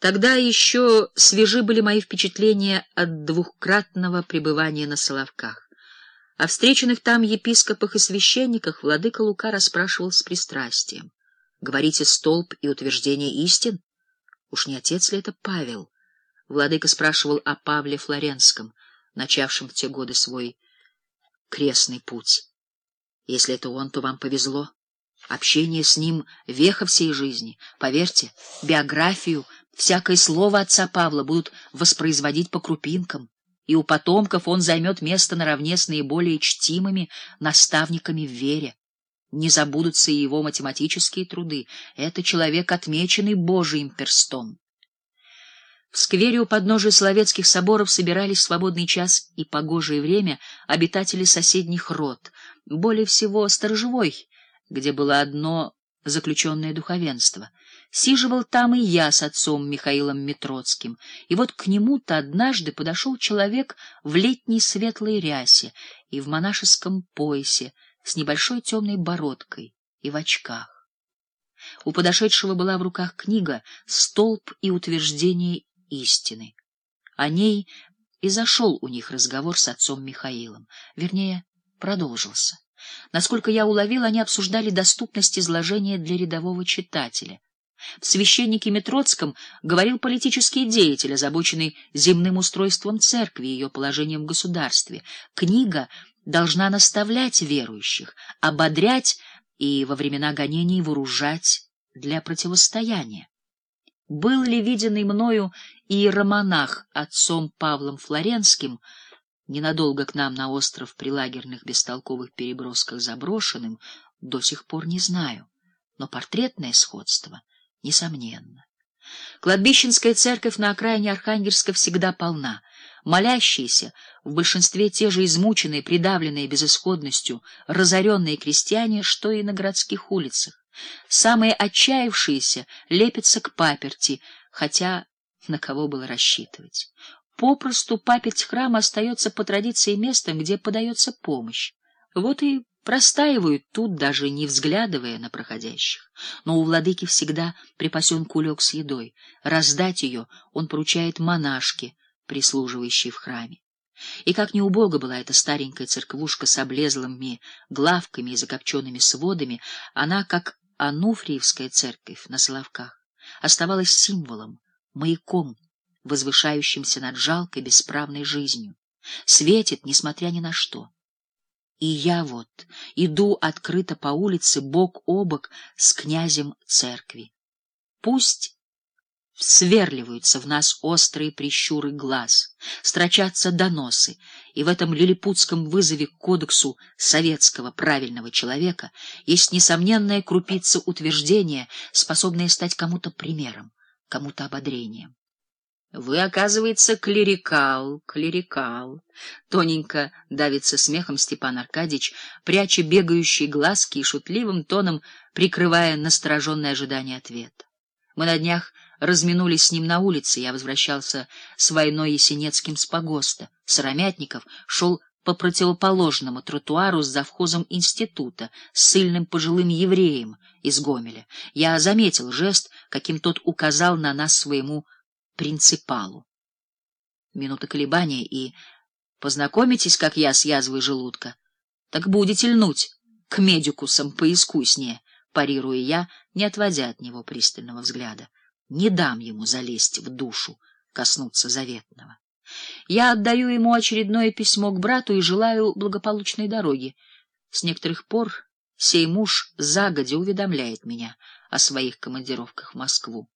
Тогда еще свежи были мои впечатления от двухкратного пребывания на Соловках. О встреченных там епископах и священниках владыка Лука расспрашивал с пристрастием. «Говорите столб и утверждение истин? Уж не отец ли это Павел?» Владыка спрашивал о Павле Флоренском, начавшем в те годы свой крестный путь. «Если это он, то вам повезло. Общение с ним — веха всей жизни. Поверьте, биографию — Всякое слово отца Павла будут воспроизводить по крупинкам, и у потомков он займет место наравне с наиболее чтимыми наставниками в вере. Не забудутся и его математические труды. Это человек, отмеченный Божиим перстом. В сквере у подножия Соловецких соборов собирались в свободный час и погожее время обитатели соседних род, более всего сторожевой, где было одно заключенное духовенство. Сиживал там и я с отцом Михаилом Митроцким, и вот к нему-то однажды подошел человек в летней светлой рясе и в монашеском поясе с небольшой темной бородкой и в очках. У подошедшего была в руках книга «Столб и утверждение истины». О ней и зашел у них разговор с отцом Михаилом, вернее, продолжился. Насколько я уловил, они обсуждали доступность изложения для рядового читателя — в священнике Метроцком говорил политический деятель, озабоченный земным устройством церкви и ее положением в государстве. Книга должна наставлять верующих, ободрять и во времена гонений вооружать для противостояния. Был ли виденный мною иеромонах отцом Павлом Флоренским, ненадолго к нам на остров при лагерных бестолковых перебросках заброшенным, до сих пор не знаю, но портретное сходство — Несомненно. Кладбищенская церковь на окраине Архангельска всегда полна. Молящиеся, в большинстве те же измученные, придавленные безысходностью, разоренные крестьяне, что и на городских улицах. Самые отчаявшиеся лепятся к паперти, хотя на кого было рассчитывать. Попросту паперть храма остается по традиции местом, где подается помощь. Вот и простаивают тут, даже не взглядывая на проходящих. Но у владыки всегда припасен кулек с едой. Раздать ее он поручает монашке, прислуживающей в храме. И как не убого была эта старенькая церквушка с облезлыми главками и закопченными сводами, она, как Ануфриевская церковь на Соловках, оставалась символом, маяком, возвышающимся над жалкой бесправной жизнью. Светит, несмотря ни на что. И я вот иду открыто по улице бок о бок с князем церкви. Пусть сверливаются в нас острые прищуры глаз, строчатся доносы, и в этом лилипутском вызове к кодексу советского правильного человека есть несомненная крупица утверждения, способная стать кому-то примером, кому-то ободрением. Вы, оказывается, клерикал, клерикал. Тоненько давится смехом Степан Аркадьевич, пряча бегающие глазки и шутливым тоном прикрывая настороженное ожидание ответа. Мы на днях разминулись с ним на улице, я возвращался с войной Есенецким с погоста. Сыромятников шел по противоположному тротуару с завхозом института, с сильным пожилым евреем из Гомеля. Я заметил жест, каким тот указал на нас своему принципалу. Минута колебания и... Познакомитесь, как я с язвой желудка. Так будете льнуть к медикусам поискуснее, парируя я, не отводя от него пристального взгляда. Не дам ему залезть в душу, коснуться заветного. Я отдаю ему очередное письмо к брату и желаю благополучной дороги. С некоторых пор сей муж загодя уведомляет меня о своих командировках в Москву.